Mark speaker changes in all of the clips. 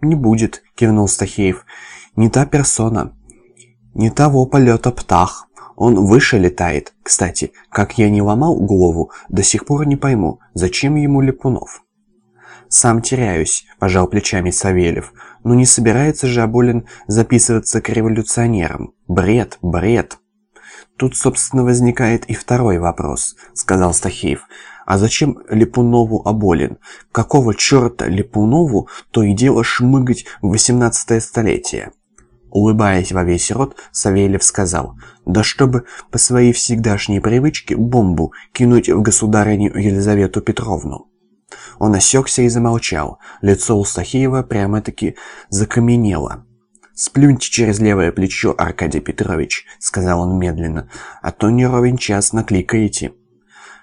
Speaker 1: «Не будет», — кивнул Стахеев. «Не та персона, не того полета птах. Он выше летает. Кстати, как я не ломал голову, до сих пор не пойму, зачем ему Липунов?» «Сам теряюсь», – пожал плечами Савельев. «Ну не собирается же Аболин записываться к революционерам? Бред, бред!» «Тут, собственно, возникает и второй вопрос», – сказал Стахеев. «А зачем Липунову Аболин? Какого черта Липунову то и дело шмыгать в восемнадцатое столетие?» Улыбаясь во весь рот, Савельев сказал, «Да чтобы по своей всегдашней привычке бомбу кинуть в государыню Елизавету Петровну». Он осекся и замолчал. Лицо у Стахеева прямо-таки закаменело. «Сплюньте через левое плечо, Аркадий Петрович», — сказал он медленно, «а то не ровен час накликаете».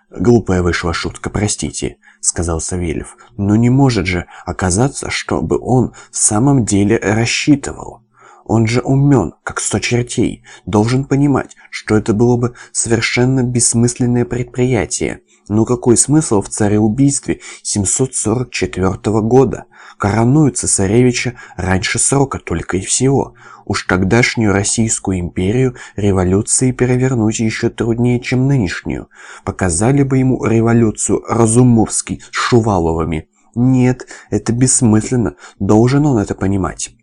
Speaker 1: «Глупая вышла шутка, простите», — сказал Савельев. «Но не может же оказаться, чтобы он в самом деле рассчитывал». Он же умен, как сто чертей, должен понимать, что это было бы совершенно бессмысленное предприятие. Ну какой смысл в цареубийстве 744 года? Коронуют цесаревича раньше срока только и всего. Уж тогдашнюю Российскую империю революции перевернуть еще труднее, чем нынешнюю. Показали бы ему революцию Разумовский с Шуваловыми. Нет, это бессмысленно, должен он это понимать.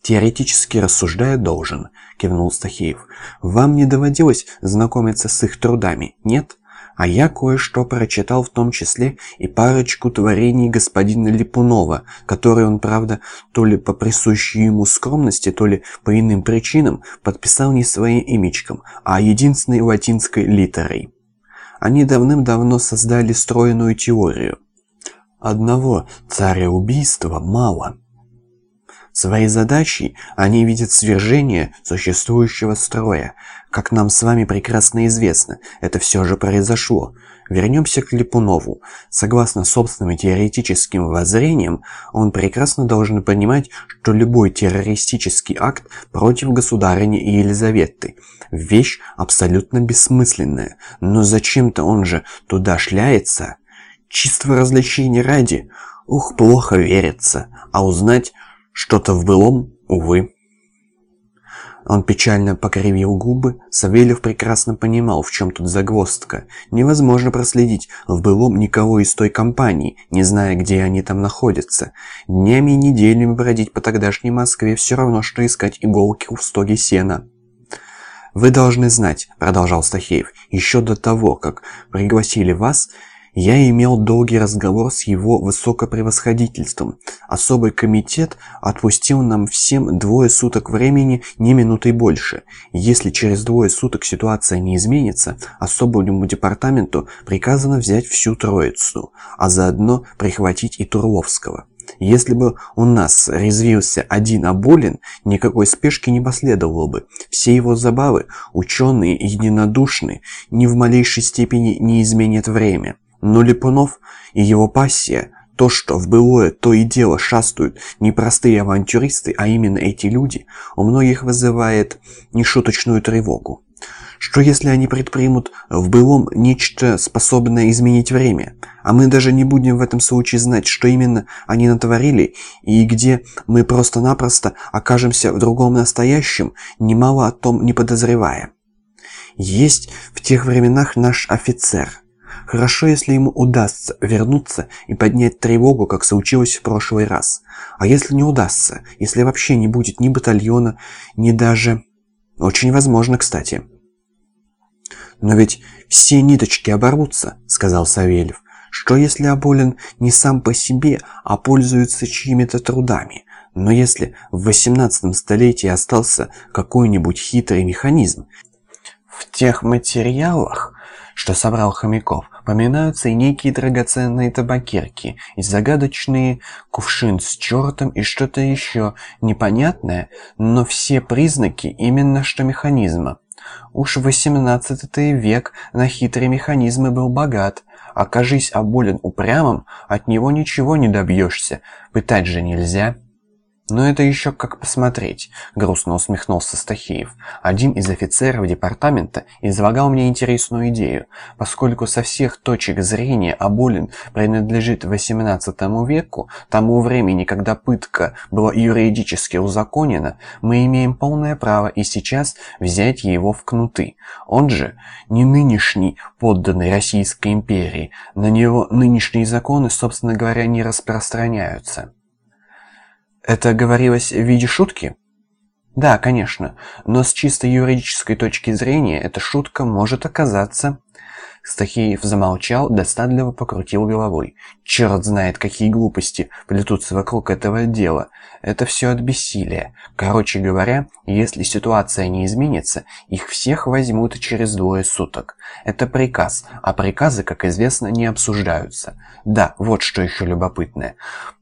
Speaker 1: «Теоретически рассуждая, должен», — кивнул Стахеев. «Вам не доводилось знакомиться с их трудами, нет? А я кое-что прочитал в том числе и парочку творений господина Липунова, которые он, правда, то ли по присущей ему скромности, то ли по иным причинам подписал не своим имечком, а единственной латинской литерой. Они давным-давно создали стройную теорию. Одного царя-убийства мало». Своей задачей они видят свержение существующего строя. Как нам с вами прекрасно известно, это все же произошло. Вернемся к Липунову. Согласно собственным теоретическим воззрениям, он прекрасно должен понимать, что любой террористический акт против государыни Елизаветы – вещь абсолютно бессмысленная. Но зачем-то он же туда шляется. Чисто развлечения ради. Ух, плохо верится. А узнать, что-то в былом, увы. Он печально покривил губы. Савельев прекрасно понимал, в чем тут загвоздка. Невозможно проследить в былом никого из той компании, не зная, где они там находятся. Днями и неделями бродить по тогдашней Москве все равно, что искать иголки в стоге сена. «Вы должны знать», — продолжал Стахеев, — «еще до того, как пригласили вас, я имел долгий разговор с его высокопревосходительством. Особый комитет отпустил нам всем двое суток времени, не минутой больше. Если через двое суток ситуация не изменится, особому департаменту приказано взять всю троицу, а заодно прихватить и Турловского. Если бы у нас резвился один Аболин, никакой спешки не последовало бы. Все его забавы, ученые единодушны, ни в малейшей степени не изменят время. Но Липунов и его пассия, то, что в былое то и дело шастают не простые авантюристы, а именно эти люди, у многих вызывает нешуточную тревогу. Что если они предпримут в былом нечто способное изменить время, а мы даже не будем в этом случае знать, что именно они натворили и где мы просто-напросто окажемся в другом настоящем, немало о том не подозревая. Есть в тех временах наш офицер – Хорошо, если ему удастся вернуться и поднять тревогу, как случилось в прошлый раз. А если не удастся, если вообще не будет ни батальона, ни даже... Очень возможно, кстати. «Но ведь все ниточки оборвутся», — сказал Савельев. «Что если Аболин не сам по себе, а пользуется чьими-то трудами? Но если в 18 столетии остался какой-нибудь хитрый механизм, в тех материалах, что собрал Хомяков, поминаются и некие драгоценные табакерки, и загадочные кувшин с чертом, и что-то еще непонятное, но все признаки именно что механизма. Уж в XVIII век на хитрые механизмы был богат. Окажись оболен упрямым, от него ничего не добьешься. Пытать же нельзя. «Но это еще как посмотреть», — грустно усмехнулся Стахеев. «Один из офицеров департамента излагал мне интересную идею. Поскольку со всех точек зрения Аболин принадлежит XVIII веку, тому времени, когда пытка была юридически узаконена, мы имеем полное право и сейчас взять его в кнуты. Он же не нынешний подданный Российской империи, на него нынешние законы, собственно говоря, не распространяются». Это говорилось в виде шутки? Да, конечно, но с чисто юридической точки зрения эта шутка может оказаться... Стахеев замолчал, достатливо покрутил головой. Черт знает, какие глупости плетутся вокруг этого дела. Это все от бессилия. Короче говоря, если ситуация не изменится, их всех возьмут через двое суток. Это приказ, а приказы, как известно, не обсуждаются. Да, вот что еще любопытное.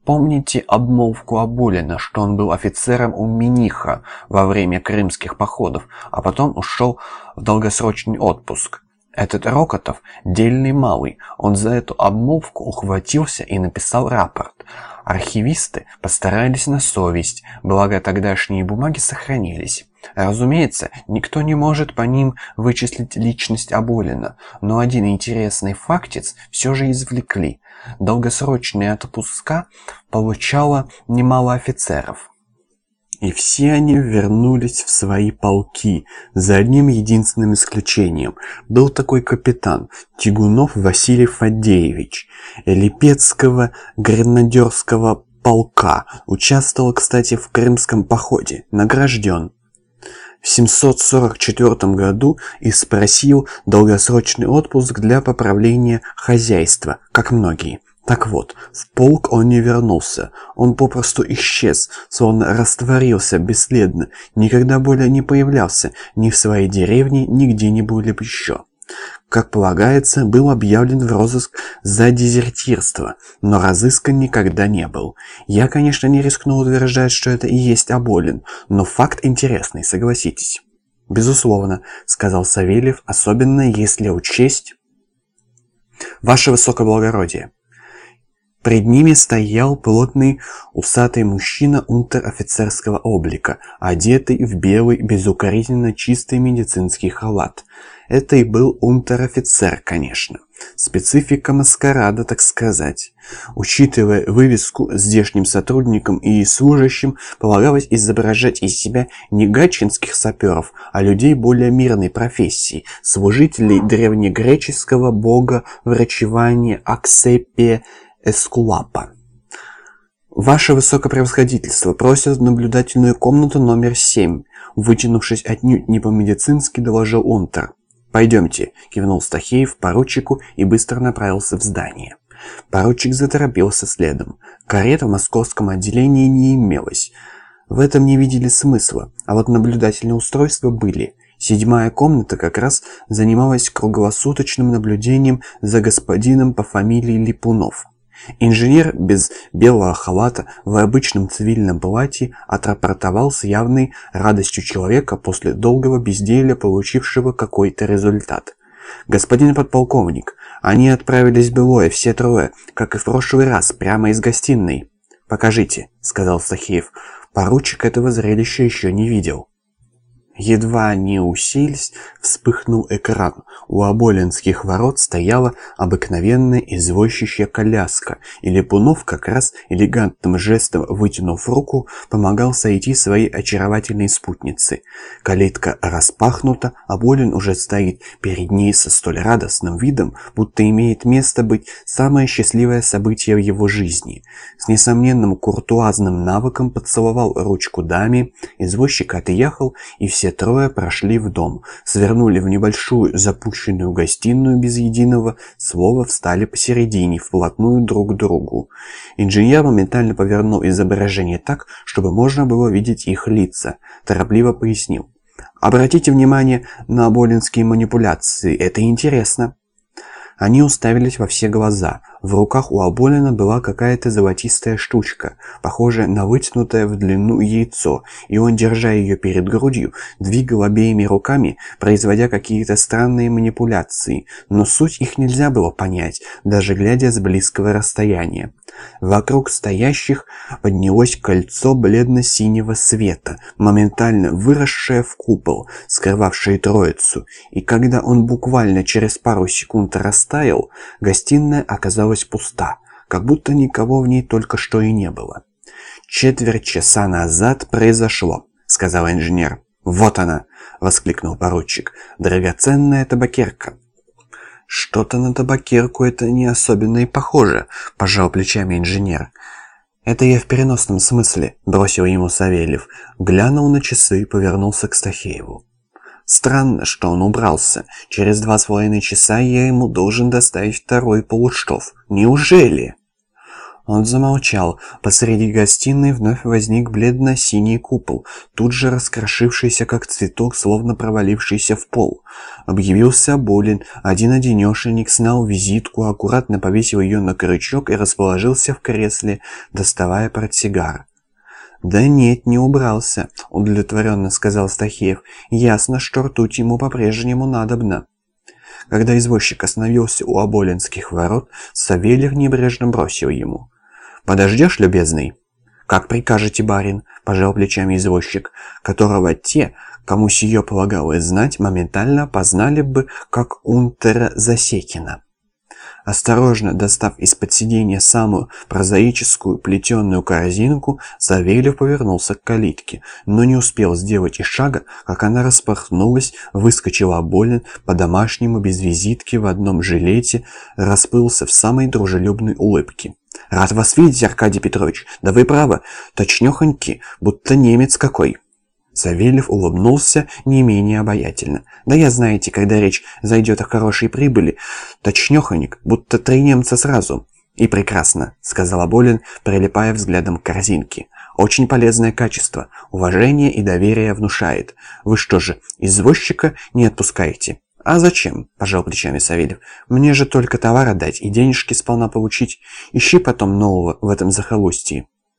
Speaker 1: Помните обмолвку Абулина, что он был офицером у Миниха во время крымских походов, а потом ушел в долгосрочный отпуск? Этот Рокотов – дельный малый, он за эту обмолвку ухватился и написал рапорт. Архивисты постарались на совесть, благо тогдашние бумаги сохранились. Разумеется, никто не может по ним вычислить личность Аболина, но один интересный фактец все же извлекли. Долгосрочные отпуска получало немало офицеров. И все они вернулись в свои полки, за одним единственным исключением. Был такой капитан, Тигунов Василий Фадеевич, Липецкого гренадерского полка, участвовал, кстати, в Крымском походе, награжден. В 744 году и спросил долгосрочный отпуск для поправления хозяйства, как многие. Так вот, в полк он не вернулся. Он попросту исчез, словно растворился бесследно, никогда более не появлялся ни в своей деревне, ни где-нибудь еще. Как полагается, был объявлен в розыск за дезертирство, но разыскан никогда не был. Я, конечно, не рискну утверждать, что это и есть Аболин, но факт интересный, согласитесь. «Безусловно», — сказал Савельев, особенно если учесть... «Ваше высокоблагородие», Пред ними стоял плотный усатый мужчина унтер-офицерского облика, одетый в белый, безукоризненно чистый медицинский халат. Это и был унтер-офицер, конечно. Специфика маскарада, так сказать. Учитывая вывеску здешним сотрудникам и служащим, полагалось изображать из себя не гатчинских саперов, а людей более мирной профессии, служителей древнегреческого бога врачевания Аксепия Эскулапа. «Ваше высокопревосходительство просят наблюдательную комнату номер семь», вытянувшись отнюдь не по-медицински, доложил Унтер. «Пойдемте», — кивнул Стахеев поручику и быстро направился в здание. Поручик заторопился следом. Карет в московском отделении не имелось. В этом не видели смысла, а вот наблюдательные устройства были. Седьмая комната как раз занималась круглосуточным наблюдением за господином по фамилии Липунов. Инженер без белого халата в обычном цивильном платье отрапортовал с явной радостью человека после долгого безделья, получившего какой-то результат. «Господин подполковник, они отправились белое, все трое, как и в прошлый раз, прямо из гостиной». «Покажите», — сказал Сахеев. Поручик этого зрелища еще не видел. Едва не уселись, вспыхнул экран. У оболенских ворот стояла обыкновенная извозчища коляска, и Липунов как раз элегантным жестом, вытянув руку, помогал сойти своей очаровательной спутнице. Калитка распахнута, Оболен уже стоит перед ней со столь радостным видом, будто имеет место быть самое счастливое событие в его жизни. С несомненным куртуазным навыком поцеловал ручку даме, извозчик отъехал, и все все трое прошли в дом, свернули в небольшую запущенную гостиную без единого слова, встали посередине, вплотную друг к другу. Инженер моментально повернул изображение так, чтобы можно было видеть их лица, торопливо пояснил. Обратите внимание на аболинские манипуляции, это интересно. Они уставились во все глаза. В руках у Аболина была какая-то золотистая штучка, похожая на вытянутое в длину яйцо, и он, держа ее перед грудью, двигал обеими руками, производя какие-то странные манипуляции, но суть их нельзя было понять, даже глядя с близкого расстояния. Вокруг стоящих поднялось кольцо бледно-синего света, моментально выросшее в купол, скрывавший троицу, и когда он буквально через пару секунд растаял, гостиная оказалась пуста, как будто никого в ней только что и не было. «Четверть часа назад произошло», — сказал инженер. «Вот она!» — воскликнул поручик. «Драгоценная табакерка!» «Что-то на табакерку это не особенно и похоже», — пожал плечами инженер. «Это я в переносном смысле», — бросил ему Савельев. Глянул на часы и повернулся к Стахееву. «Странно, что он убрался. Через два с половиной часа я ему должен доставить второй полуштов. Неужели?» Он замолчал. Посреди гостиной вновь возник бледно-синий купол, тут же раскрошившийся как цветок, словно провалившийся в пол. Объявился Болин, один-одинешенек снял визитку, аккуратно повесил ее на крючок и расположился в кресле, доставая портсигар. «Да нет, не убрался», — удовлетворенно сказал Стахеев. «Ясно, что ртуть ему по-прежнему надобно». Когда извозчик остановился у Оболинских ворот, Савельев небрежно бросил ему. «Подождешь, любезный?» «Как прикажете, барин», – пожал плечами извозчик, которого те, кому сие полагалось знать, моментально познали бы как унтера Засекина. Осторожно достав из-под сиденья самую прозаическую плетеную корзинку, Савельев повернулся к калитке, но не успел сделать и шага, как она распахнулась, выскочила Болин по-домашнему без визитки в одном жилете, расплылся в самой дружелюбной улыбке. «Рад вас видеть, Аркадий Петрович. Да вы правы, точнёхоньки, будто немец какой». Савельев улыбнулся не менее обаятельно. «Да я, знаете, когда речь зайдет о хорошей прибыли, точнёхонек, будто три немца сразу». «И прекрасно», — сказал Аболин, прилипая взглядом к корзинке. «Очень полезное качество. Уважение и доверие внушает. Вы что же, извозчика не отпускаете?» «А зачем?» – пожал плечами Савельев. «Мне же только товар отдать и денежки сполна получить. Ищи потом нового в этом захолустье».